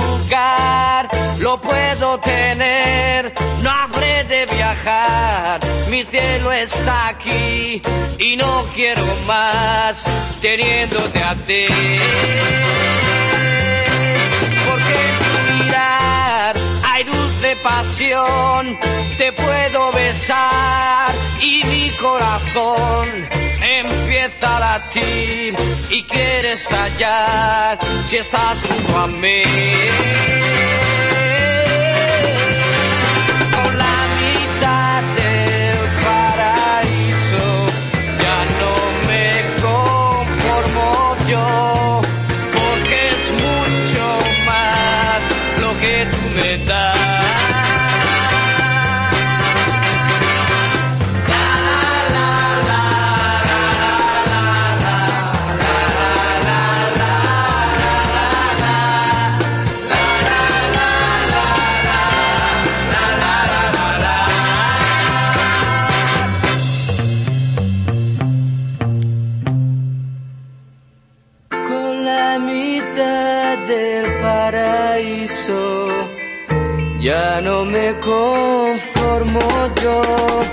lugar, lo puedo tener, no habré de viajar. Mi cielo está aquí y no quiero más teniéndote a ti. Porque en tu mirar hay dulce pasión, te puedo besar y mi corazón empieza a latir y quieres hallar si estás junto a mí. Del paraíso ya no me conformo yo.